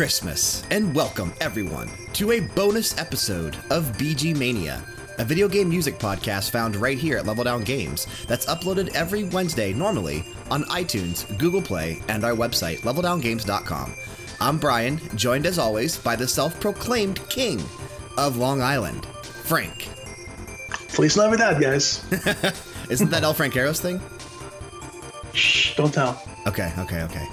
Christmas, and welcome everyone to a bonus episode of BG Mania, a video game music podcast found right here at Level Down Games that's uploaded every Wednesday normally on iTunes, Google Play, and our website, leveldowngames.com. I'm Brian, joined as always by the self proclaimed king of Long Island, Frank. Feliz Navidad, guys. Isn't that El Franqueros thing? Shh, don't tell. Okay, okay, okay.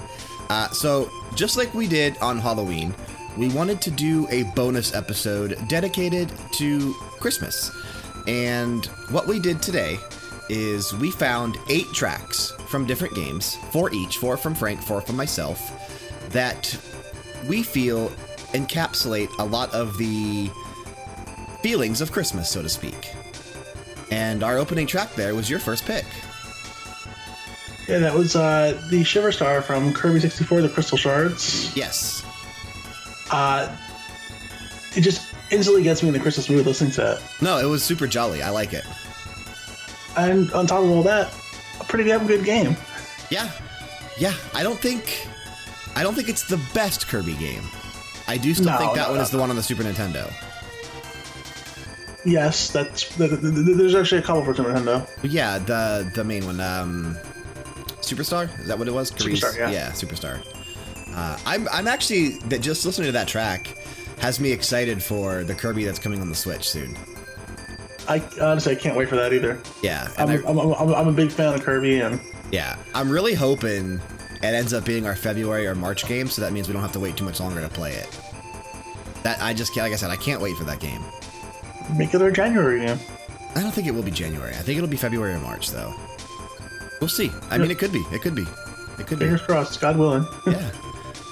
Uh, so, just like we did on Halloween, we wanted to do a bonus episode dedicated to Christmas. And what we did today is we found eight tracks from different games, four each, four from Frank, four from myself, that we feel encapsulate a lot of the feelings of Christmas, so to speak. And our opening track there was your first pick. Yeah, that was uh, the Shiver Star from Kirby 64, the Crystal Shards. Yes. Uh, it just instantly gets me in the Christmas mood listening to it. No, it was super jolly. I like it. And on top of all that, a pretty damn good game. Yeah. Yeah. I don't think. I don't think it's the best Kirby game. I do still No, think that no, one no. is the one on the Super Nintendo. Yes, that's th- th- th- there's actually a couple for Super Nintendo. Yeah, the the main one, um, Superstar. Is that what it was? Superstar, yeah. Superstar. Uh, I'm I'm actually that just listening to that track has me excited for the Kirby that's coming on the Switch soon. I honestly I can't wait for that either. Yeah, I'm, I, I'm, I'm, I'm a big fan of Kirby, and yeah, I'm really hoping it ends up being our February or March game, so that means we don't have to wait too much longer to play it. That I just can't, like I said, I can't wait for that game. make it our January game. I don't think it will be January. I think it'll be February or March, though. We'll see. I mean, it could be. It could be. It could be. Fingers crossed, God willing. Yeah.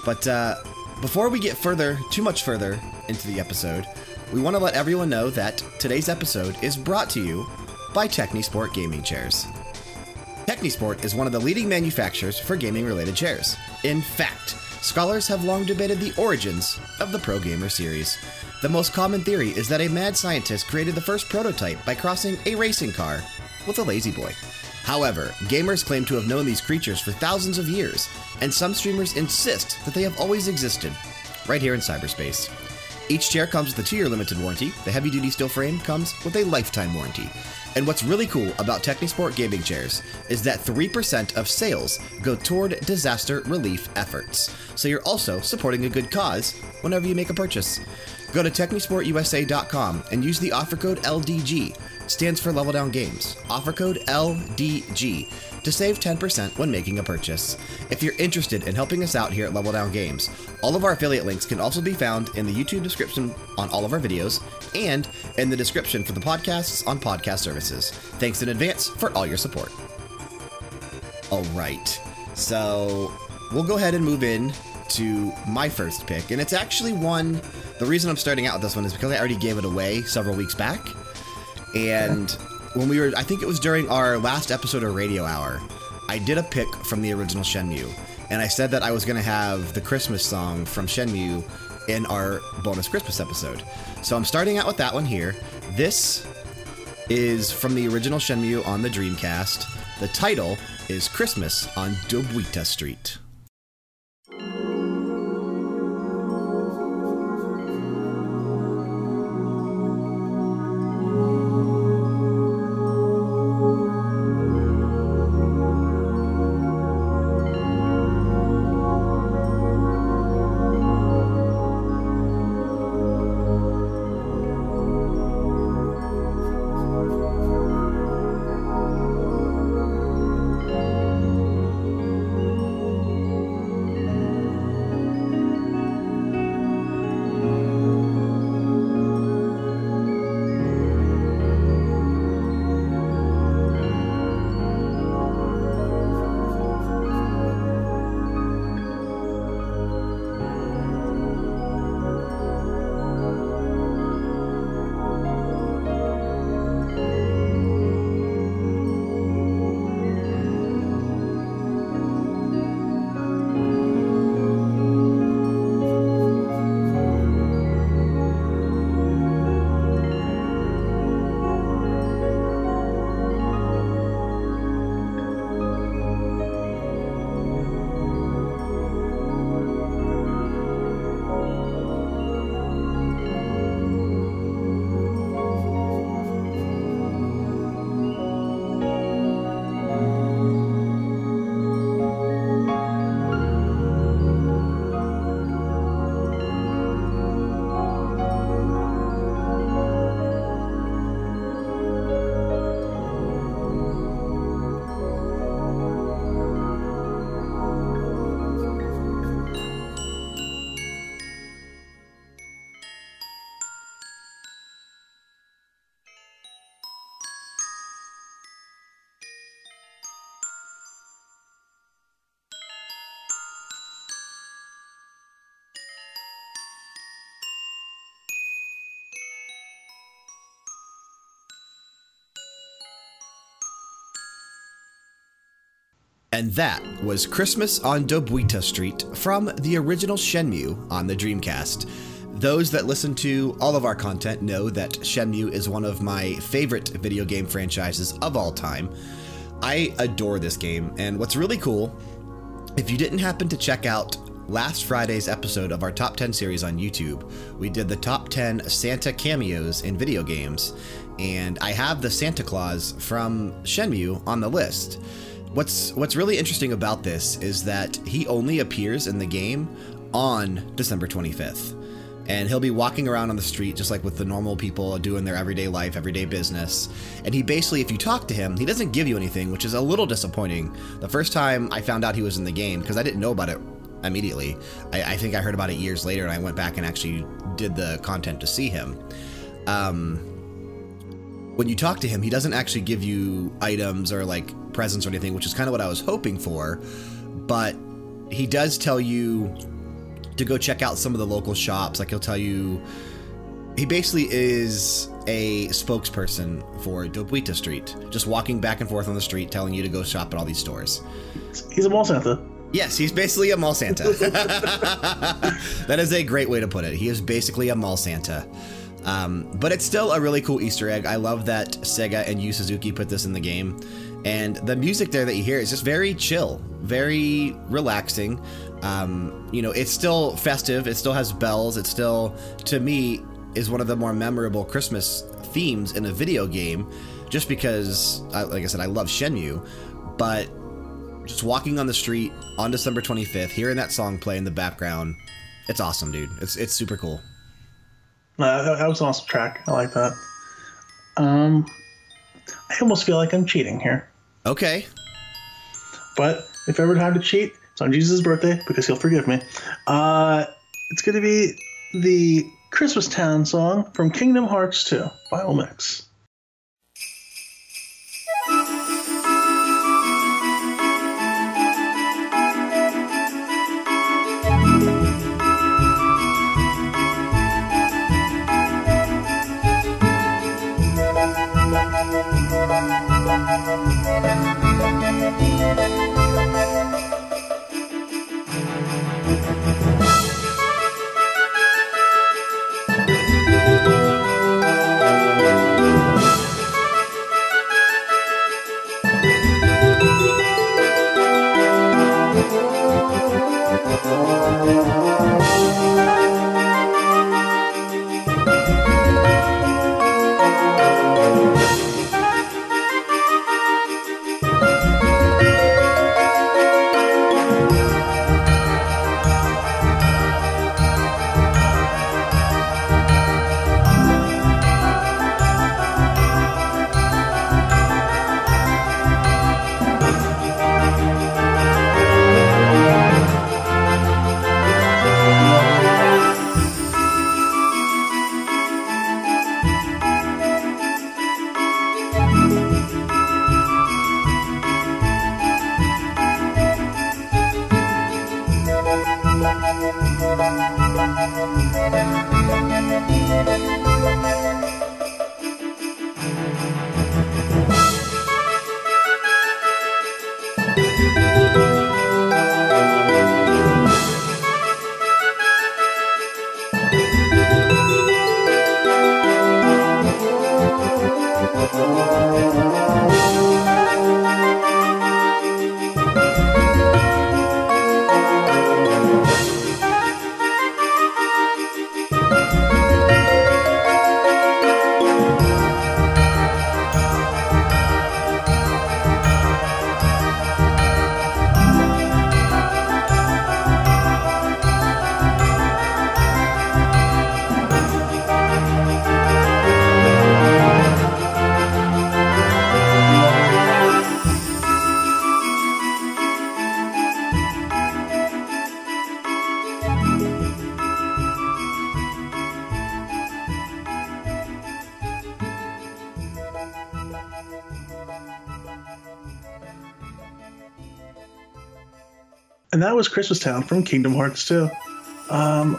But uh, before we get further, too much further into the episode, we want to let everyone know that today's episode is brought to you by Technisport Gaming Chairs. Technisport is one of the leading manufacturers for gaming related chairs. In fact, scholars have long debated the origins of the Pro Gamer series. The most common theory is that a mad scientist created the first prototype by crossing a racing car with a lazy boy. However, gamers claim to have known these creatures for thousands of years, and some streamers insist that they have always existed, right here in cyberspace. Each chair comes with a two year limited warranty. The heavy duty steel frame comes with a lifetime warranty. And what's really cool about Technisport gaming chairs is that 3% of sales go toward disaster relief efforts. So you're also supporting a good cause whenever you make a purchase. Go to TechnisportUSA.com and use the offer code LDG, stands for Level Down Games, offer code LDG, to save 10% when making a purchase. If you're interested in helping us out here at Level Down Games, all of our affiliate links can also be found in the YouTube description on all of our videos and in the description for the podcasts on podcast services. Thanks in advance for all your support. All right. So we'll go ahead and move in to my first pick. And it's actually one, the reason I'm starting out with this one is because I already gave it away several weeks back. And when we were, I think it was during our last episode of Radio Hour, I did a pick from the original Shenmue. And I said that I was going to have the Christmas song from Shenmue in our bonus Christmas episode. So I'm starting out with that one here. This is from the original Shenmue on the Dreamcast. The title is Christmas on Dobuita Street. And that was Christmas on Dobuita Street from the original Shenmue on the Dreamcast. Those that listen to all of our content know that Shenmue is one of my favorite video game franchises of all time. I adore this game, and what's really cool, if you didn't happen to check out last Friday's episode of our Top 10 series on YouTube, we did the top 10 Santa cameos in video games, and I have the Santa Claus from Shenmue on the list. What's, what's really interesting about this is that he only appears in the game on December 25th. And he'll be walking around on the street just like with the normal people doing their everyday life, everyday business. And he basically, if you talk to him, he doesn't give you anything, which is a little disappointing. The first time I found out he was in the game, because I didn't know about it immediately, I, I, think I heard about it years later and I went back and actually did the content to see him. Um, when you talk to him, he doesn't actually give you items or like presents or anything, which is kind of what I was hoping for. But he does tell you to go check out some of the local shops. Like he'll tell you, he basically is a spokesperson for Dobuita Street, just walking back and forth on the street, telling you to go shop at all these stores. He's a mall Santa. Yes, he's basically a mall Santa. that is a great way to put it. He is basically a mall Santa. Um, but it's still a really cool Easter egg. I love that Sega and Yu Suzuki put this in the game. And the music there that you hear is just very chill, very relaxing. Um, you know, it's still festive. It still has bells. It still, to me, is one of the more memorable Christmas themes in a video game. Just because, like I said, I love Shenmue, but just walking on the street on December 25th, hearing that song play in the background, it's awesome, dude. It's it's super cool. Uh, that was an awesome track. I like that. Um, I almost feel like I'm cheating here. Okay. But if ever time to cheat, it's on Jesus' birthday because he'll forgive me. Uh, it's going to be the Christmas Town song from Kingdom Hearts 2 Final Mix. Was Christmas Town from Kingdom Hearts 2. Um,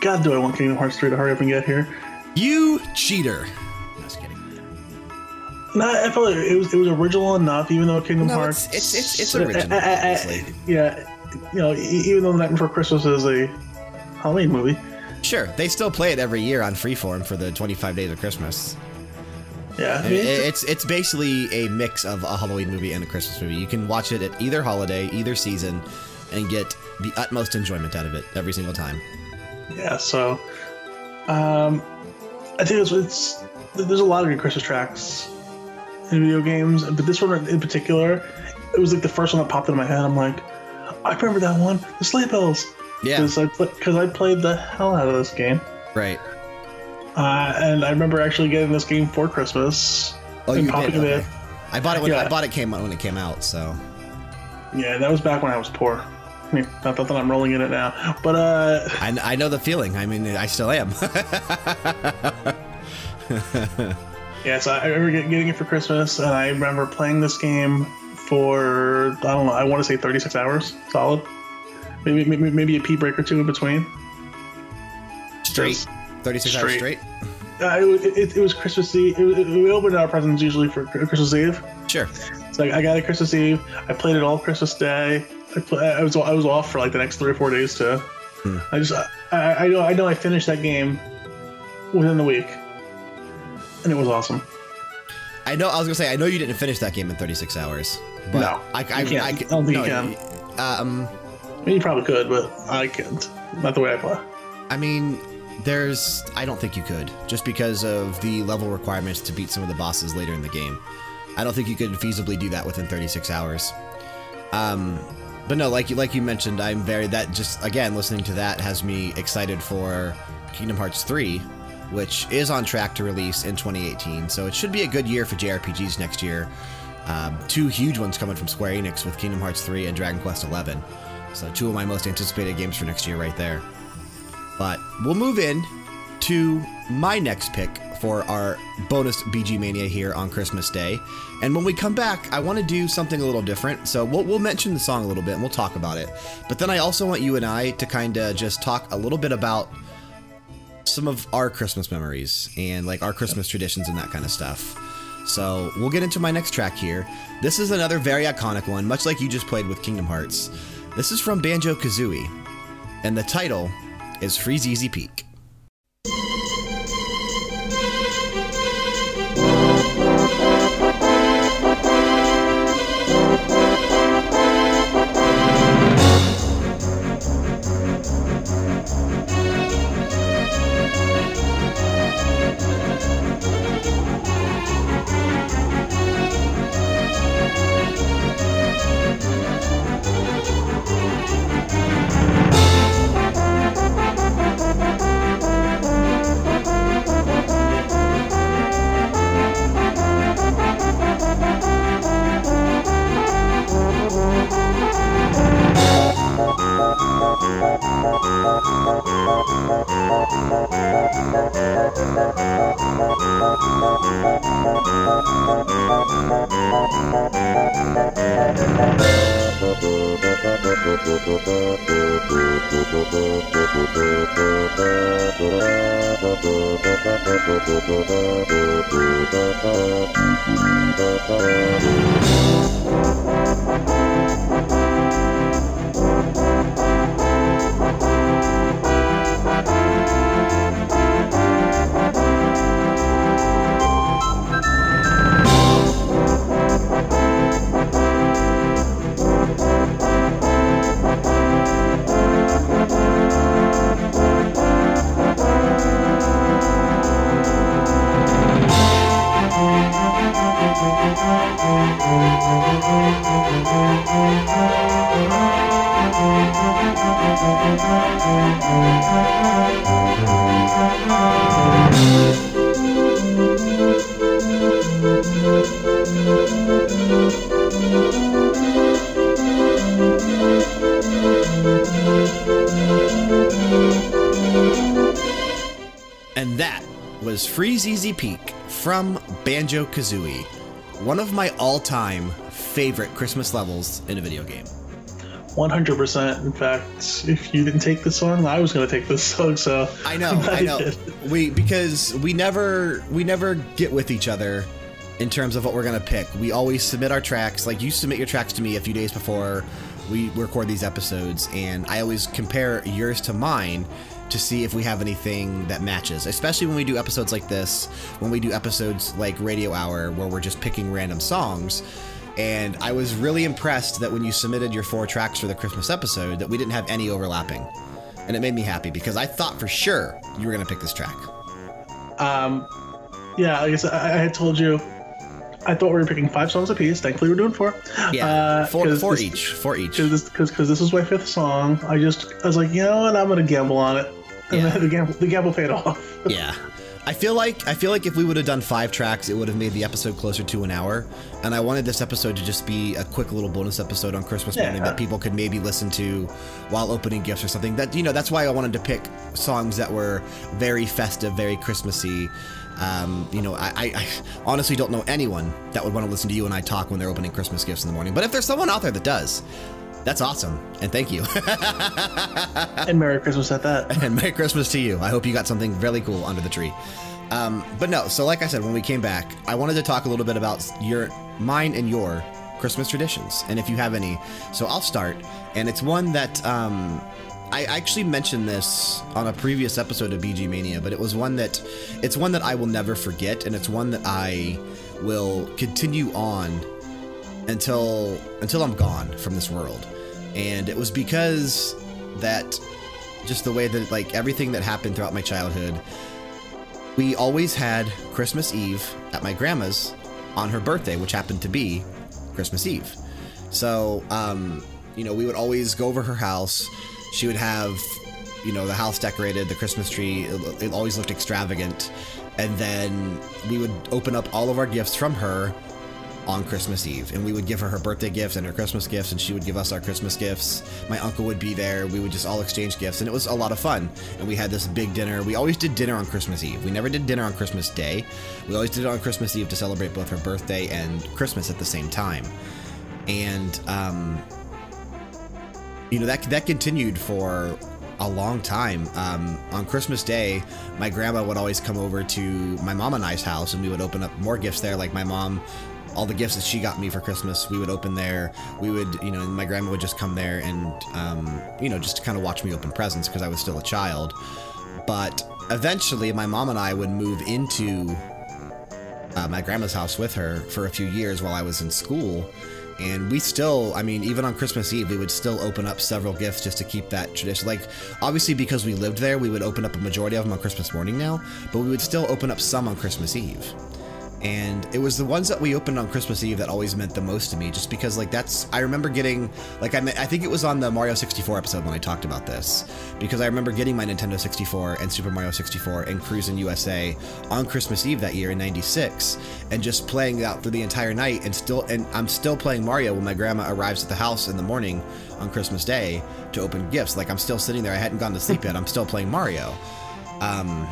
God, do I want Kingdom Hearts 3 to hurry up and get here? You cheater. Just kidding. No, I felt like it was it was original enough, even though Kingdom No, Hearts. it's- it's- it's- it's original, Uh, uh, uh, honestly. yeah, you know, even though Night Before Christmas is a Halloween movie. Sure, they still play it every year on Freeform for the 25 days of Christmas. Yeah, I I mean, it's it's basically a mix of a Halloween movie and a Christmas movie. You can watch it at either holiday, either season, and get the utmost enjoyment out of it every single time. yeah. So, um, I think it's, it's there's a lot of good Christmas tracks in video games, but this one in particular, it was like the first one that popped into my head. I'm like, I remember that one, the Sleigh Bells, Yeah, because I because I played the hell out of this game. right. Uh, and I remember actually getting this game for Christmas. Oh, you did. it. Okay. I bought it when Yeah. I bought it came when it came out. So Yeah, that was back when I was poor. Not that I'm rolling in it now, but uh, I, I know the feeling. I mean, I still am. yeah. So I remember getting it for Christmas, and I remember playing this game for I don't know. I want to say 36 hours solid. Maybe maybe, maybe a pee break or two in between. straight, 36 hours Straight. straight. Uh, it, it, it was Christmas Eve. It- we opened our presents usually for Christmas Eve. Sure. So I, I got it Christmas Eve. I played it all Christmas Day. I, pl- I was I was off for like the next three or four days too. Hmm. I just I, I know I know I finished that game within the week, and it was awesome. I know. I was gonna say. I know you didn't finish that game in 36 hours. But No, I, I, you can't. I, I don't think you no, Um, I mean, you probably could, but I can't. Not the way I play. I mean, there's. I don't think you could, just because of the level requirements to beat some of the bosses later in the game. I don't think you could feasibly do that within 36 hours. Um, but no, like you like you mentioned, I'm very that just again listening to that has me excited for Kingdom Hearts 3, which is on track to release in 2018. So it should be a good year for JRPGs next year. Um, two huge ones coming from Square Enix with Kingdom Hearts 3 and Dragon Quest 11. So two of my most anticipated games for next year right there. But we'll move in to my next pick for our bonus BG Mania here on Christmas Day. And when we come back, I want to do something a little different. So we'll, we'll mention the song a little bit and we'll talk about it. But then I also want you and I to kind of just talk a little bit about some of our Christmas memories and like our Christmas traditions and that kind of stuff. So we'll get into my next track here. This is another very iconic one, much like you just played with Kingdom Hearts. This is from Banjo Kazooie, and the title is Freezeezy Peak. And was Freezeezy Peak from Banjo Kazooie, one of my all time favorite Christmas levels in a video game. 100%. In fact, if you didn't take this song, I was going to take this song. So I know, I know. did. We because we never we never get with each other in terms of what we're going to pick. We always submit our tracks. Like, you submit your tracks to me a few days before we record these episodes, and I always compare yours to mine to see if we have anything that matches, especially when we do episodes like this, when we do episodes like Radio Hour, where we're just picking random songs. And I was really impressed that when you submitted your four tracks for the Christmas episode, that we didn't have any overlapping. And it made me happy because I thought for sure you were going to pick this track. Um, yeah, I guess I, I had told you. I thought we were picking five songs apiece. Thankfully, we're doing four. Yeah, Uh, four, four this- each. Four each. Because this, was my fifth song. I just I was like, you know what? I'm gonna gamble on it. And Yeah. the gamble the gamble paid off. Yeah. I feel like I feel like if we would have done five tracks, it would have made the episode closer to an hour. And I wanted this episode to just be a quick little bonus episode on Christmas Yeah. morning that people could maybe listen to while opening gifts or something. That you know, that's why I wanted to pick songs that were very festive, very Christmassy. Um, you know, I, I, I honestly don't know anyone that would want to listen to you and I talk when they're opening Christmas gifts in the morning. But if there's someone out there that does, that's awesome. And thank you. and Merry Christmas at that. and Merry Christmas to you. I hope you got something really cool under the tree. Um, but no, so like I said, when we came back, I wanted to talk a little bit about your, mine and your Christmas traditions, and if you have any. So I'll start, and it's one that um, I actually mentioned this on a previous episode of BG Mania, but it was one that it's one that I will never forget, and it's one that I will continue on until until I'm gone from this world. And it was because that just the way that like everything that happened throughout my childhood, we always had Christmas Eve at my grandma's on her birthday, which happened to be Christmas Eve. So, um, you know, we would always go over her house. She would have, you know, the house decorated, the Christmas tree. It, it always looked extravagant. And then we would open up all of our gifts from her on Christmas Eve. And we would give her her birthday gifts and her Christmas gifts, and she would give us our Christmas gifts. My uncle would be there. We would just all exchange gifts, and it was a lot of fun. And we had this big dinner. We always did dinner on Christmas Eve. We never did dinner on Christmas Day. We always did it on Christmas Eve to celebrate both her birthday and Christmas at the same time. And, um, you know, that, that continued for a long time. Um, on Christmas Day, my grandma would always come over to my mom and I's house, and we would open up more gifts there. Like my mom, all the gifts that she got me for Christmas, we would open there. We would, you know, my grandma would just come there and, um, you know, just kind of watch me open presents because I was still a child. But eventually, my mom and I would move into uh, my grandma's house with her for a few years while I was in school. And we still, I mean, even on Christmas Eve, we would still open up several gifts just to keep that tradition. Like, obviously, because we lived there, we would open up a majority of them on Christmas morning now, but we would still open up some on Christmas Eve. And it was the ones that we opened on Christmas Eve that always meant the most to me, just because, like, that's. I remember getting, like, I, I think it was on the Mario 64 episode when I talked about this, because I remember getting my Nintendo 64 and Super Mario 64 and Cruis'n USA on Christmas Eve that year in 96, and just playing out through the entire night, and still, and I'm still playing Mario when my grandma arrives at the house in the morning on Christmas Day to open gifts. Like, I'm still sitting there, I hadn't gone to sleep yet, I'm still playing Mario. Um,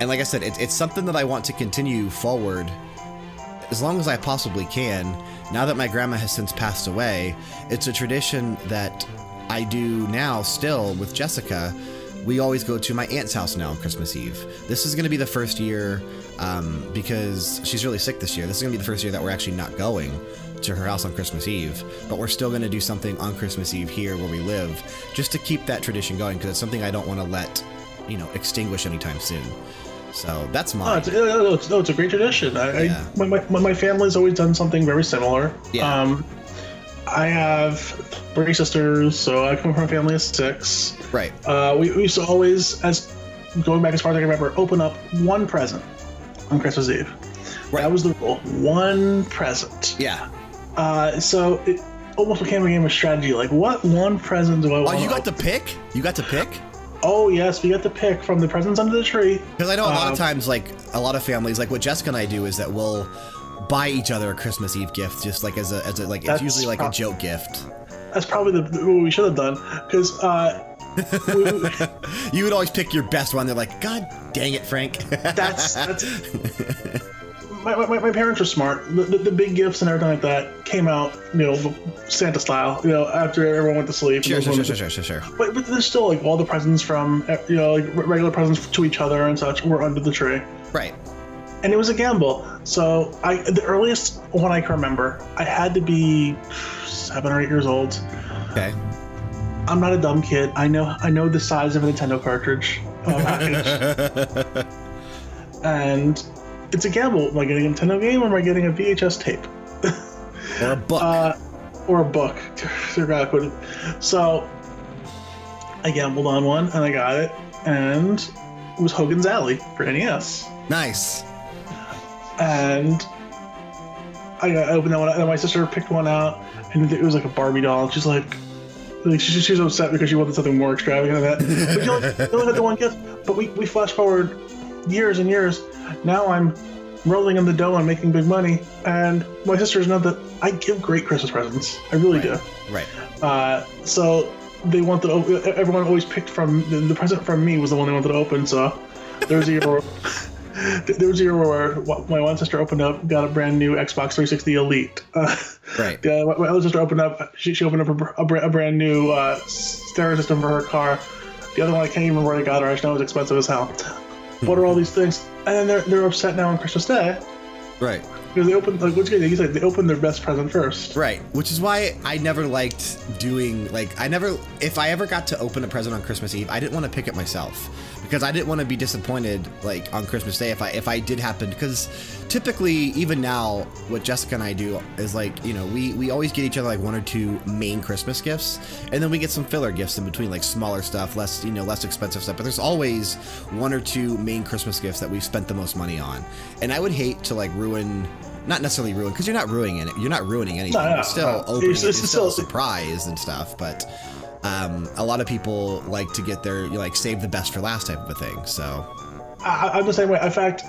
and like I said, it, it's something that I want to continue forward as long as I possibly can. Now that my grandma has since passed away, it's a tradition that I do now still with Jessica. We always go to my aunt's house now on Christmas Eve. This is going to be the first year um, because she's really sick this year. This is going to be the first year that we're actually not going to her house on Christmas Eve, but we're still going to do something on Christmas Eve here where we live just to keep that tradition going because it's something I don't want to let, you know, extinguish anytime soon. So that's Oh, mine. it's, no, it's, no, it's a great tradition. I, Yeah. I, my, my, my family's always done something very similar. Yeah. Um, I have three sisters, so I come from a family of six. Right. Uh, we, we used to always, as going back as far as I can remember, open up one present on Christmas Eve. Right. That was the rule. One present. Yeah. Uh, so it almost became a game of strategy. Like, what one present do I Oh, want? you got to pick? You got to pick? Oh yes, we get to pick from the presents under the tree. Because I know a lot Um, of times, like a lot of families, like what Jessica and I do is that we'll buy each other a Christmas Eve gift, just like as a, as a like it's usually like a joke gift. That's probably the what we should have done because uh, You would always pick your best one. They're like, God dang it, Frank. that's that's. My, my, my parents were smart. The, the, the big gifts and everything like that came out, you know, Santa style. You know, after everyone went to sleep. sure, sure, sure, sure, sure, sure. But, but there's still like all the presents from you know like regular presents to each other and such were under the tree. Right. and it was a gamble. So I, the earliest one I can remember, I had to be seven or eight years old. Okay. I'm not a dumb kid. I know, I know the size of a Nintendo cartridge. uh, package. and it's a gamble. Am I getting a Nintendo game or am I getting a VHS tape? or a book. Uh, or a book. Dear God, what it- So I gambled on one and I got it, and it was Hogan's Alley for NES. nice. And I got- I opened that one, up, and my sister picked one out, and it was like a Barbie doll. She's like, like she, she was upset because she wanted something more extravagant than that. But you only, you only got the one gift. But we, we flash forward years and years. Now I'm rolling in the dough and making big money, and my sisters know that I give great Christmas presents. I really do. Right. Uh, so they wanted to, everyone always picked from the, the present from me was the one they wanted to open. So there was a year where there was a year where my one sister opened up, got a brand new Xbox 360 Elite. Uh, Right. yeah, my, my other sister opened up. She, she opened up a, a, a brand new uh, stereo system for her car. The other one I can't even remember where I got her. I just know it was expensive as hell. What are all these things? And then they're they're upset now on Christmas Day Right. Because they opened like what's good? You said they opened their best present first. Right, which is why I never liked doing like I never if I ever got to open a present on Christmas Eve, I didn't want to pick it myself because I didn't want to be disappointed like on Christmas Day if I if I did happen because typically even now what Jessica and I do is like, you know, we we always get each other like one or two main Christmas gifts and then we get some filler gifts in between like smaller stuff, less, you know, less expensive stuff, but there's always one or two main Christmas gifts that we've spent the most money on. And I would hate to like ruin not necessarily ruin because you're not ruining it. You're not ruining anything. No, no, still no. opening. It's- It's, it's still a still- surprise and stuff. But um, a lot of people like to get their you like save the best for last type of a thing. So I, I'm the same way. In fact,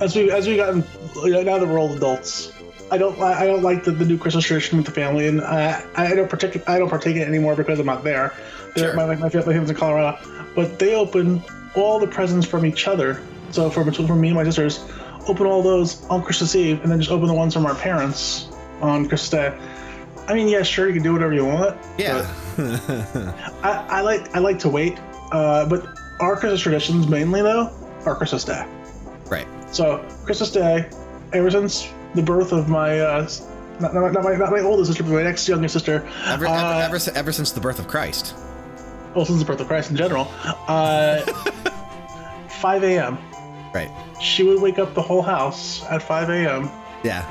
as we as we gotten now that we're all adults, I don't I don't like the, the new Christmas tradition with the family, and I I don't partake I don't partake in it anymore because I'm not there. Sure. My, my, my family's in Colorado, but they open all the presents from each other. So from from me and my sisters, open all those on Christmas Eve, and then just open the ones from our parents on Christmas Day. I mean, yeah, sure, you can do whatever you want. yeah, I, I like I like to wait, uh, but our Christmas traditions mainly though are Christmas Day. right. So Christmas Day, ever since the birth of my uh, not, not, not my not my oldest sister, but my next youngest sister, Ever, uh, ever, ever, ever since the birth of Christ. well since the birth of Christ in general, uh, 5 a.m. Right. She would wake up the whole house at 5 a.m. Yeah.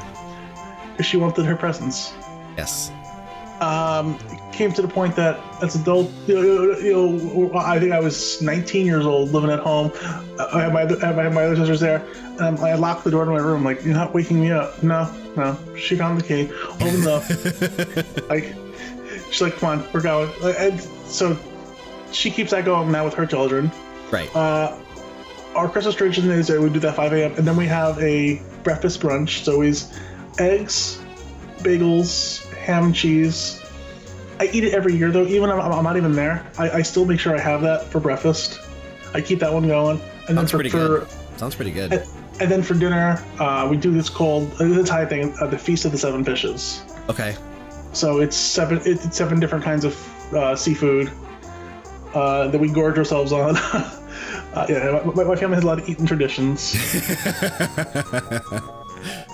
because she wanted her presents. Yes. um, came to the point that as an adult, you know, you know, I think I was 19 years old, living at home. I had my other, I had my other sisters there. Um, I locked the door to my room, like you're not waking me up. No, no. She found the key, opened up. like she's like, come on, we're going. And so she keeps that going now with her children. Right. Uh, our Christmas tradition is that we do that 5 a.m. and then we have a breakfast brunch. So It's always eggs, bagels, ham and cheese. I eat it every year though, even if I'm, I'm not even there. I, I still make sure I have that for breakfast. I keep that one going, and Sounds then pretty for, for good. Sounds pretty good. and, and then for dinner, uh, we do this called uh, the Thai thing, uh, the Feast of the Seven Fishes. Okay. So it's seven it's seven different kinds of uh, seafood uh, that we gorge ourselves on. uh, yeah, my, my family has a lot of eating traditions.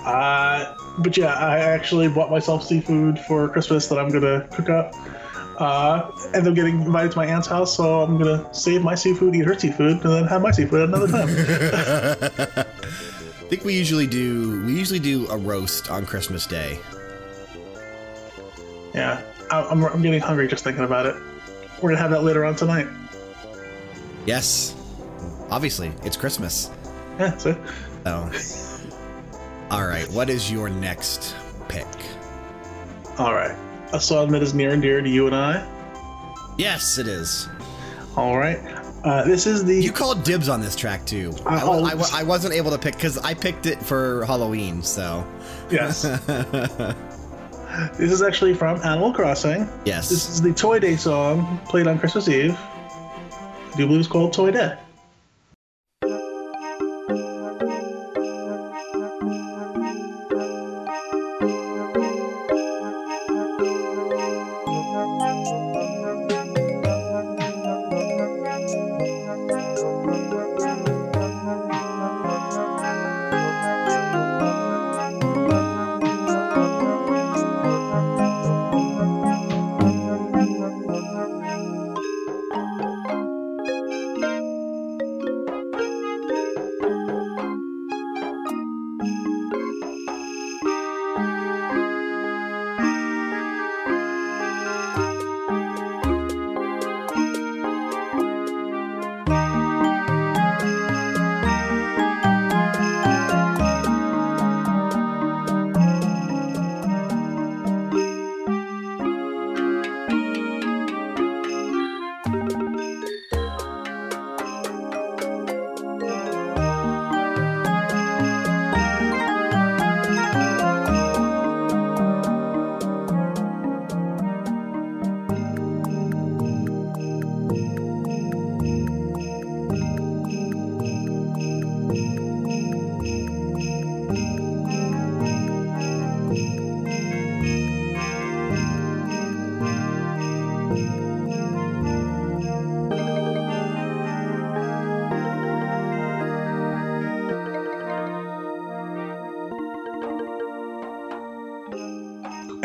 uh, but yeah, I actually bought myself seafood for Christmas that I'm gonna cook up. Uh, end up getting invited to my aunt's house, so I'm gonna save my seafood, eat her seafood, and then have my seafood another time. I think we usually do. We usually do a roast on Christmas Day. yeah, I- I'm, I'm getting hungry just thinking about it. We're gonna have that later on tonight. Yes. Obviously, it's Christmas. Yeah, it. So. All right. What is your next pick? All right. A song that is near and dear to you and I. Yes, it is. All right. Uh, this is the You called dibs on this track too. I, wa- I, I wasn't able to pick because I picked it for Halloween. So yes. this is actually from Animal Crossing. yes. This is the Toy Day song played on Christmas Eve. Do believe it's called Toy Day.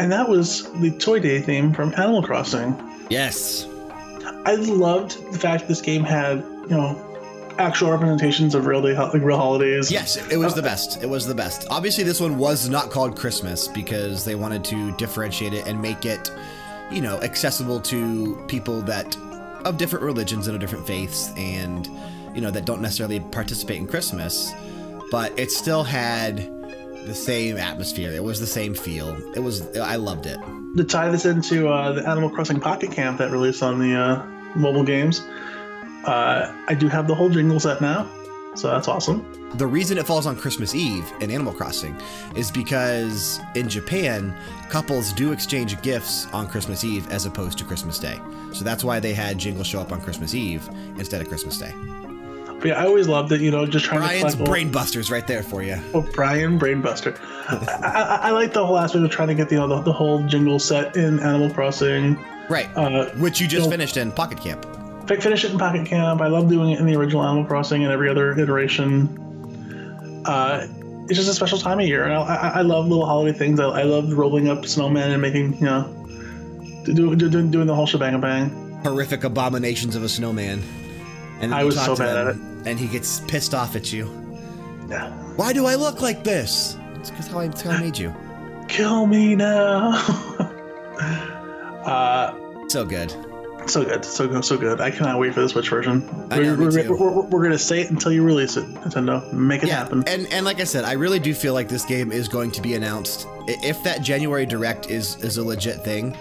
And that was the Toy Day theme from Animal Crossing. Yes. I loved the fact this game had, you know, actual representations of real day, like real holidays. Yes, it was the best. It was the best. Obviously, this one was not called Christmas because they wanted to differentiate it and make it, you know, accessible to people that of different religions and of different faiths and, you know, that don't necessarily participate in Christmas. But it still had the same atmosphere. It was the same feel. It was, I loved it. To tie this into uh, the Animal Crossing Pocket Camp that released on the uh, mobile games, uh, I do have the whole jingle set now, so that's awesome. The reason it falls on Christmas Eve in Animal Crossing is because in Japan, couples do exchange gifts on Christmas Eve as opposed to Christmas Day. So that's why they had Jingle show up on Christmas Eve instead of Christmas Day. But yeah, I always loved it, you know, just trying Brian's to collect brain busters right there for you. Oh, Brian Brainbuster. I, I, I like the whole aspect of trying to get the, you know, the, the whole jingle set in Animal Crossing. Right. Uh, Which you just no. finished in Pocket Camp. Fi- finish it in Pocket Camp. I love doing it in the original Animal Crossing and every other iteration. Uh, it's just a special time of year, and I, I, I love little holiday things. I, I love rolling up snowmen and making, you know, do, do, do, doing the whole shebang bang. Horrific abominations of a snowman. And I was so bad at them, And he gets pissed off at you. Yeah. Why do I look like this? It's because how I, it's how I made you. Kill me now. uh, So good. so good, so good, so good. I cannot wait for the Switch version. I know, we're, we're, we're, we're gonna say it until you release it, Nintendo. Make it happen. And and like I said, I really do feel like this game is going to be announced. If that January Direct is is a legit thing,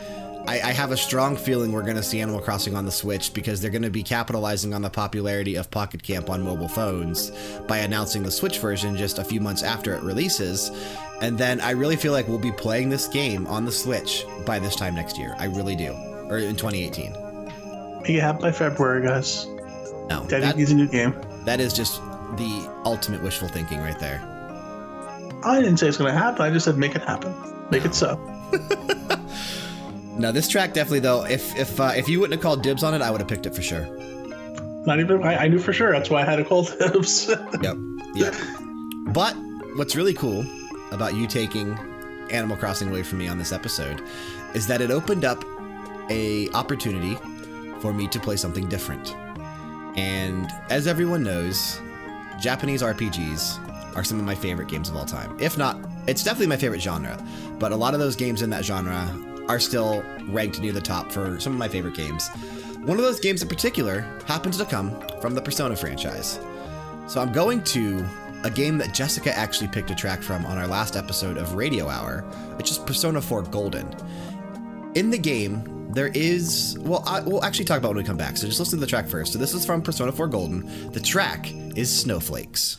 I, I have a strong feeling we're going to see Animal Crossing on the Switch because they're going to be capitalizing on the popularity of Pocket Camp on mobile phones by announcing the Switch version just a few months after it releases. And then I really feel like we'll be playing this game on the Switch by this time next year. I really do. Or in 2018. Make it happen by February, guys. No, Daddy that, needs a new game. that is just the ultimate wishful thinking right there. I didn't say it's gonna happen. I just said make it happen. Make it so. No, this track definitely though. If if uh, if you wouldn't have called dibs on it, I would have picked it for sure. Not even I, I knew for sure. That's why I had to call dibs. Yep. Yep. But what's really cool about you taking Animal Crossing away from me on this episode is that it opened up a opportunity for me to play something different. And as everyone knows, Japanese RPGs are some of my favorite games of all time. If not, it's definitely my favorite genre. But a lot of those games in that genre are still ranked near the top for some of my favorite games. One of those games in particular happens to come from the Persona franchise. So I'm going to a game that Jessica actually picked a track from on our last episode of Radio Hour, which is Persona 4 Golden. In the game, there is. Well, I, we'll actually talk about when we come back, so just listen to the track first. So this is from Persona 4 Golden. The track is Snowflakes.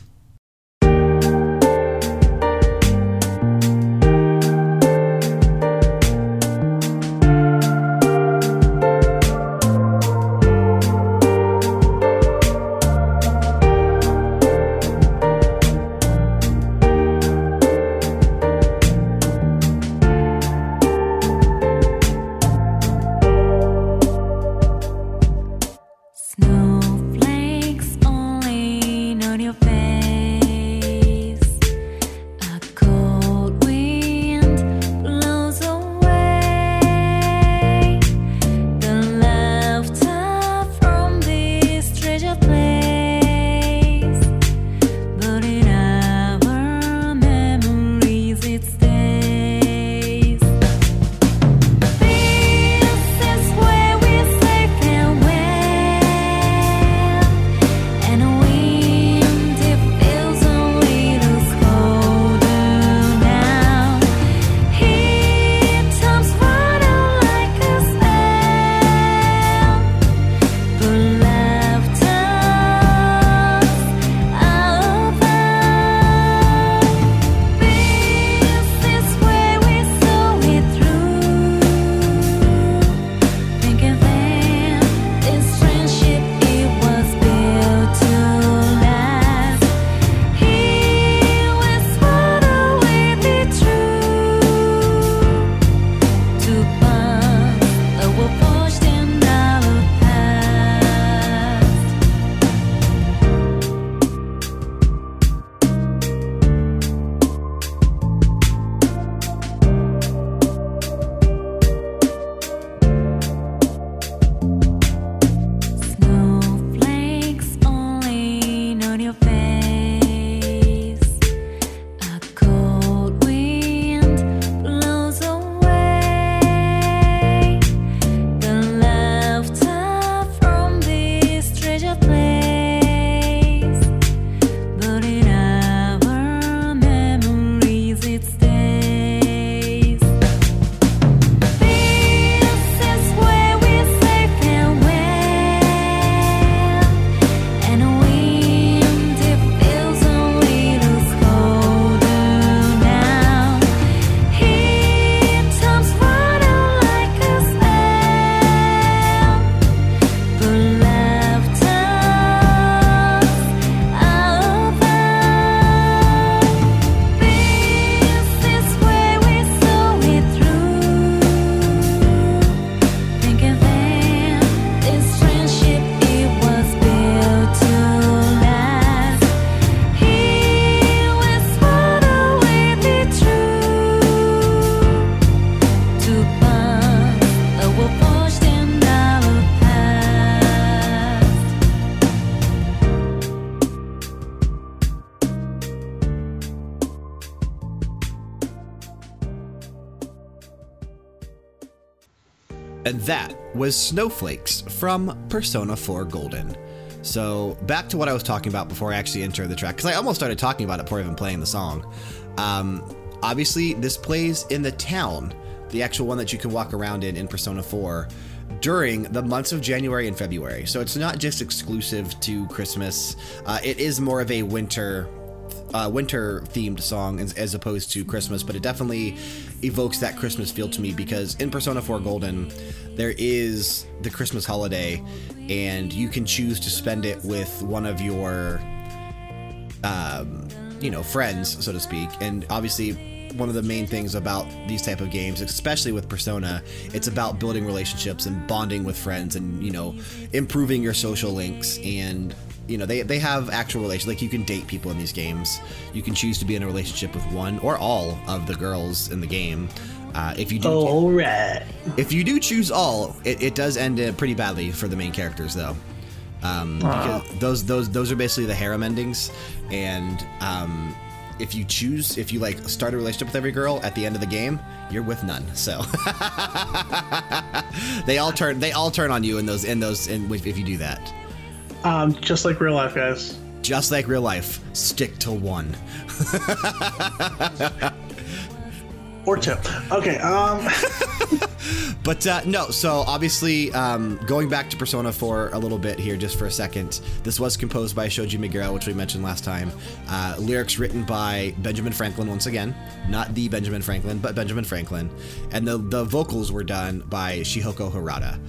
Was Snowflakes from Persona 4 Golden. So, back to what I was talking about before I actually entered the track, because I almost started talking about it before even playing the song. Um, obviously, this plays in the town, the actual one that you can walk around in in Persona 4 during the months of January and February. So, it's not just exclusive to Christmas, uh, it is more of a winter uh, winter themed song as, as, opposed to Christmas, but it definitely evokes that Christmas feel to me because in Persona 4 Golden, there is the Christmas holiday, and you can choose to spend it with one of your, um, you know, friends, so to speak. And obviously, one of the main things about these type of games, especially with Persona, it's about building relationships and bonding with friends and, you know, improving your social links and you know they, they have actual relations like you can date people in these games. You can choose to be in a relationship with one or all of the girls in the game. Uh, if you do all right. If you do choose all it, it does end pretty badly for the main characters though. Um, because those those those are basically the harem endings. And um, if you choose if you like start a relationship with every girl at the end of the game you're with none so. They all turn they all turn on you in those in those in, if you do that um, just like real life, guys. Just like real life, stick to one. or two. Okay. Um. but uh, no, so obviously, um, going back to Persona 4 a little bit here, just for a second, this was composed by Shoji Meguro, which we mentioned last time. Uh, lyrics written by Benjamin Franklin once again, not the Benjamin Franklin, but Benjamin Franklin, and the the vocals were done by Shihoko Hirata.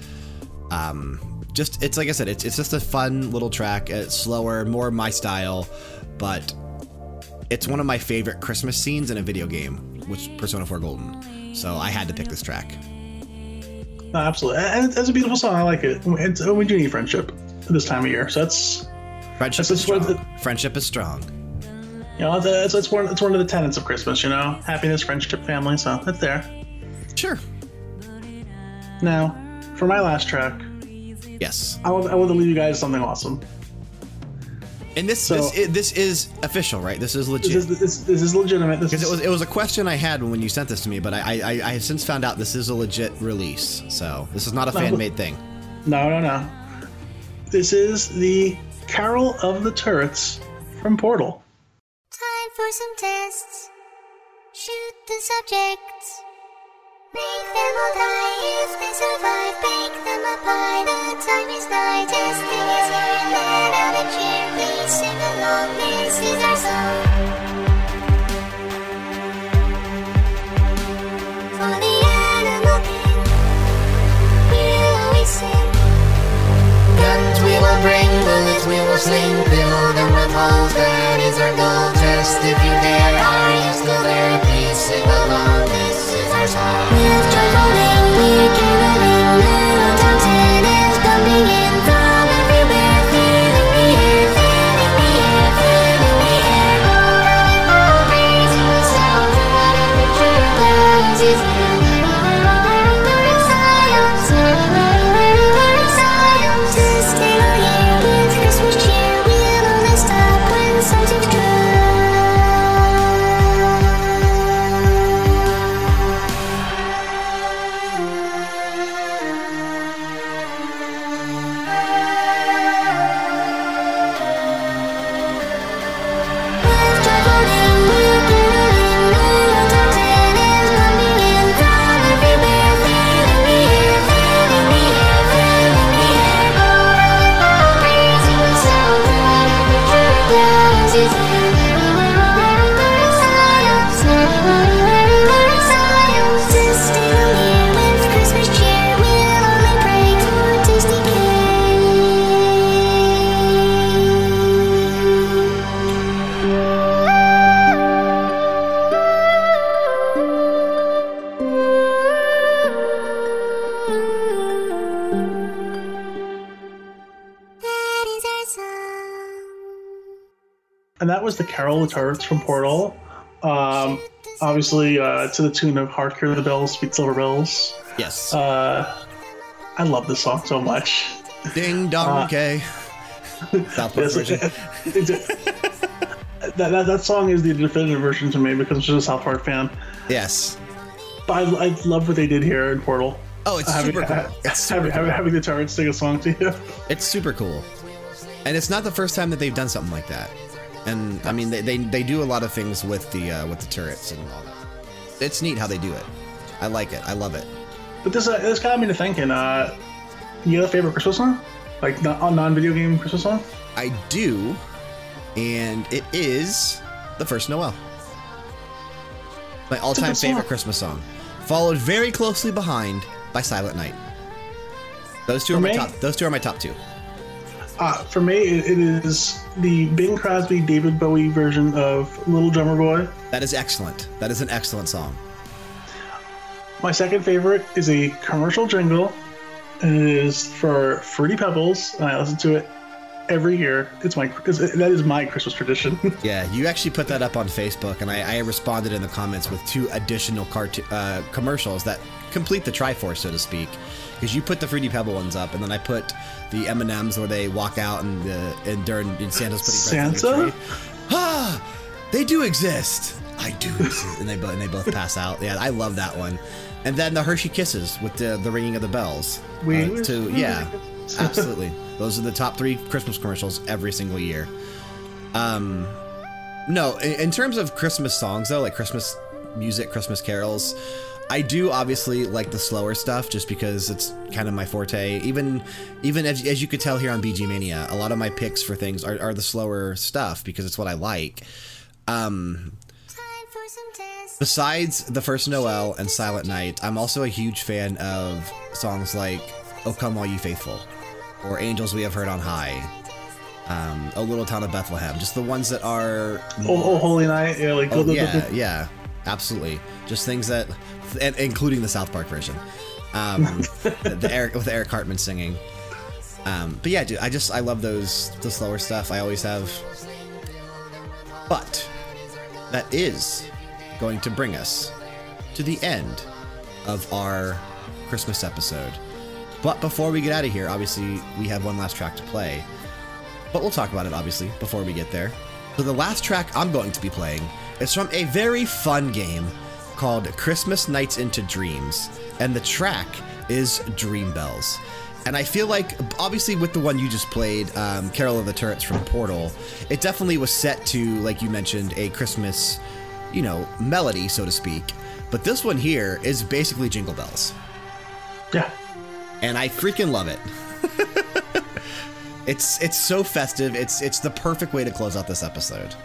Um, just it's like I said, it's it's just a fun little track. Uh, it's slower, more my style, but it's one of my favorite Christmas scenes in a video game, which Persona 4 Golden. So I had to pick this track. No, absolutely, and it's a beautiful song. I like it. It's, we do need friendship this time of year, so that's friendship that's, is strong. The, friendship is strong. You know, it's, it's one it's one of the tenets of Christmas. You know, happiness, friendship, family. So it's there. Sure. Now, for my last track, Yes. I want, I want to leave you guys something awesome. And this so, this, this is official, right? This is legit. This is, this, this is legitimate. Because it was it was a question I had when you sent this to me, but I, I I have since found out this is a legit release. So this is not a fan made thing. No, no, no. This is the Carol of the Turrets from Portal. Time for some tests. Shoot the subjects. Make them all die if they survive. Bake them a pie. The time is nigh. Testing is here and out a cheer. Please sing along. This is our song. For the animal we'll always sing. Guns we will bring, bullets we will sling. Them with holes. That is our goal. If you dare, are you still there? Please sing along. This is our song. With joyful the Turrets from Portal. Um, obviously, uh, to the tune of Hark Hear the Bells, Sweet Silver Bells. Yes. Uh, I love this song so much. Ding dong, okay. South yes, version. that, that, that song is the definitive version to me because I'm just a South Park fan. Yes. But I, I love what they did here in Portal. Oh, it's having, super cool. It's super having, having, having the turrets sing a song to you. It's super cool. And it's not the first time that they've done something like that. And I mean, they, they, they do a lot of things with the uh, with the turrets and all that. It's neat how they do it. I like it. I love it. But this uh, this got me to thinking. Uh, you have a favorite Christmas song? Like not, a non-video game Christmas song? I do, and it is the first Noel. My all-time good song. favorite Christmas song, followed very closely behind by Silent Night. Those two are my me? top. Those two are my top two. Uh, for me, it, it is the Bing Crosby, David Bowie version of Little Drummer Boy. That is excellent. That is an excellent song. My second favorite is a commercial jingle. and It is for Fruity Pebbles, and I listen to it every year. It's my that is my Christmas tradition. Yeah, you actually put that up on Facebook, and I, I responded in the comments with two additional carto- uh, commercials that complete the Triforce, so to speak. Because you put the Fruity Pebble ones up, and then I put the M and M's where they walk out and uh, and during and Santa's putting Santa? the. Ah, they do exist. I do exist, and they both and they both pass out. Yeah, I love that one. And then the Hershey Kisses with the the ringing of the bells. We uh, to yeah, absolutely. Those are the top three Christmas commercials every single year. Um, no, in, in terms of Christmas songs, though, like Christmas music, Christmas carols, I do obviously like the slower stuff just because it's kind of my forte. Even, even as, as you could tell here on BG Mania, a lot of my picks for things are, are the slower stuff because it's what I like. Um, Time for some tests. besides the first Noel and Silent Night, I'm also a huge fan of songs like "Oh Come All You Faithful" or "Angels We Have Heard on High." Um, "O Little Town of Bethlehem," just the ones that are oh, oh, Holy Night, yeah, like Oh, the- the- yeah, the- yeah, absolutely. Just things that, and, including the South Park version, um, the, the Eric with Eric Cartman singing. Um, but yeah, dude, I just I love those the slower stuff. I always have. But that is going to bring us to the end of our Christmas episode. But before we get out of here, obviously we have one last track to play. But we'll talk about it, obviously, before we get there. So, the last track I'm going to be playing is from a very fun game called Christmas Nights into Dreams. And the track is Dream Bells. And I feel like, obviously, with the one you just played, um, Carol of the Turrets from Portal, it definitely was set to, like you mentioned, a Christmas, you know, melody, so to speak. But this one here is basically Jingle Bells yeah. and I freaking love it. it's it's so festive. It's it's the perfect way to close out this episode.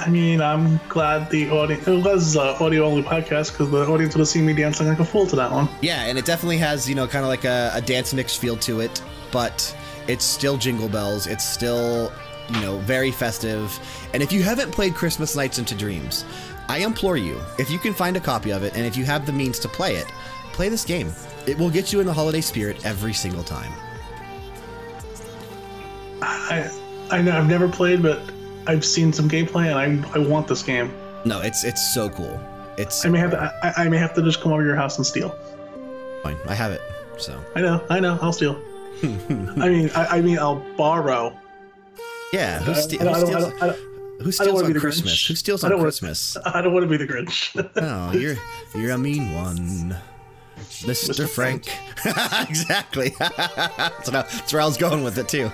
I mean, I'm glad the audience it was uh, audio only podcast because the audience would have seen me dancing like a fool to that one. Yeah, and it definitely has you know kind of like a, a dance mix feel to it, but it's still Jingle Bells. It's still you know very festive. And if you haven't played Christmas Nights into Dreams, I implore you, if you can find a copy of it and if you have the means to play it, play this game. It will get you in the holiday spirit every single time. I I know I've never played, but I've seen some gameplay, and I I want this game. No, it's it's so cool. It's I may have to I, I may have to just come over to your house and steal. fine. I have it. So I know, I know, I'll steal. I mean, I, I mean, I'll borrow. yeah, who, ste- who steals? don't- I don't- Who steals on Christmas? Who steals on Christmas? I don't want to be the Grinch. Oh, you're you're a mean one, Mr. Mr. Frank. exactly. so now, that's where I was going with it too.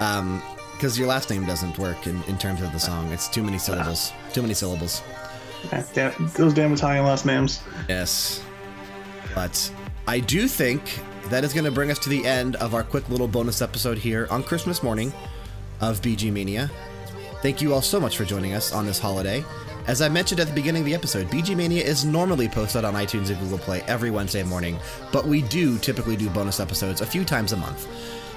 Um, because your last name doesn't work in, in terms of the song. It's too many syllables. Too many syllables. damn, those damn Italian last names. Yes. But I do think that is going to bring us to the end of our quick little bonus episode here on Christmas morning of BG Mania. Thank you all so much for joining us on this holiday. As I mentioned at the beginning of the episode, BG Mania is normally posted on iTunes and Google Play every Wednesday morning, but we do typically do bonus episodes a few times a month.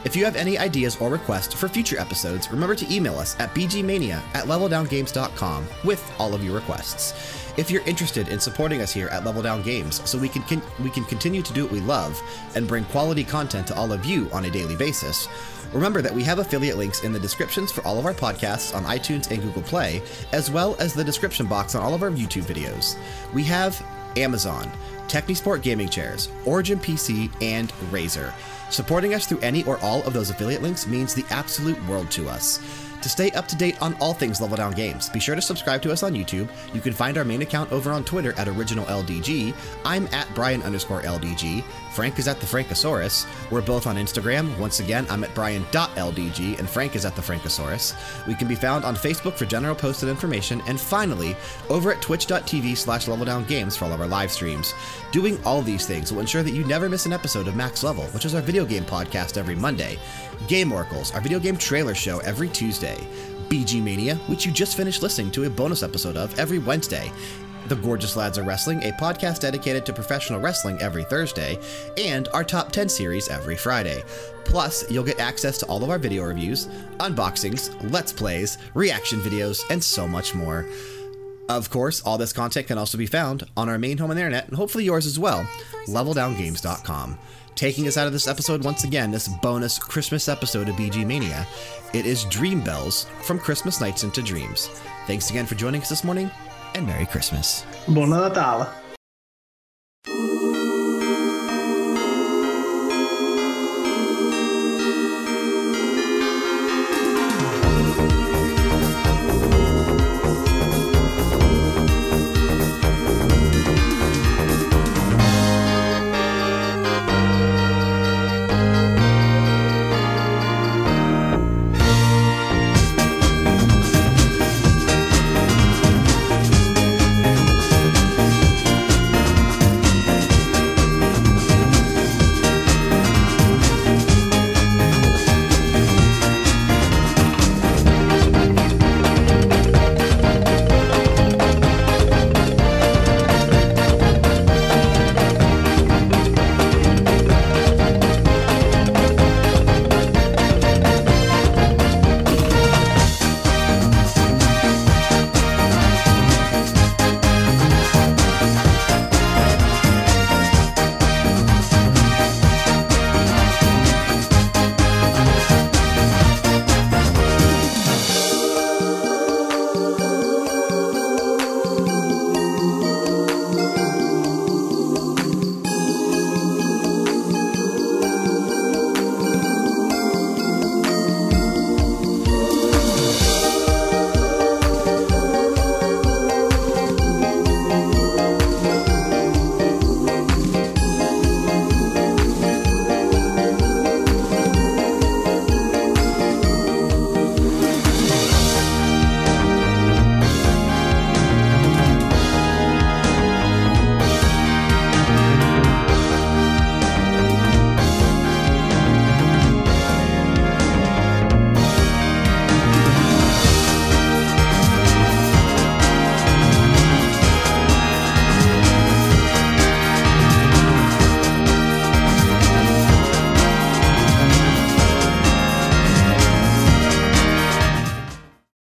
If you have any ideas or requests for future episodes, remember to email us at bgmania at leveldowngames.com with all of your requests. If you're interested in supporting us here at Level Down Games so we can, con- we can continue to do what we love and bring quality content to all of you on a daily basis, remember that we have affiliate links in the descriptions for all of our podcasts on iTunes and Google Play, as well as the description box on all of our YouTube videos. We have Amazon, Technisport Gaming Chairs, Origin PC, and Razer. Supporting us through any or all of those affiliate links means the absolute world to us. To stay up to date on all things Level Down Games, be sure to subscribe to us on YouTube. You can find our main account over on Twitter at OriginalLDG. I'm at Brian underscore LDG. Frank is at the Frankosaurus. We're both on Instagram. Once again, I'm at Brian.LDG, and Frank is at the Frankosaurus. We can be found on Facebook for general posted information, and finally, over at twitch.tv slash leveldowngames for all of our live streams. Doing all these things will ensure that you never miss an episode of Max Level, which is our video game podcast every Monday. Game Oracles, our video game trailer show every Tuesday. BG Mania, which you just finished listening to a bonus episode of every Wednesday. The Gorgeous Lads of Wrestling, a podcast dedicated to professional wrestling every Thursday, and our Top 10 series every Friday. Plus, you'll get access to all of our video reviews, unboxings, let's plays, reaction videos, and so much more. Of course, all this content can also be found on our main home on the internet, and hopefully yours as well, leveldowngames.com. Taking us out of this episode once again, this bonus Christmas episode of BG Mania, it is Dream Bells from Christmas Nights into Dreams. Thanks again for joining us this morning, and Merry Christmas. Buona Natale.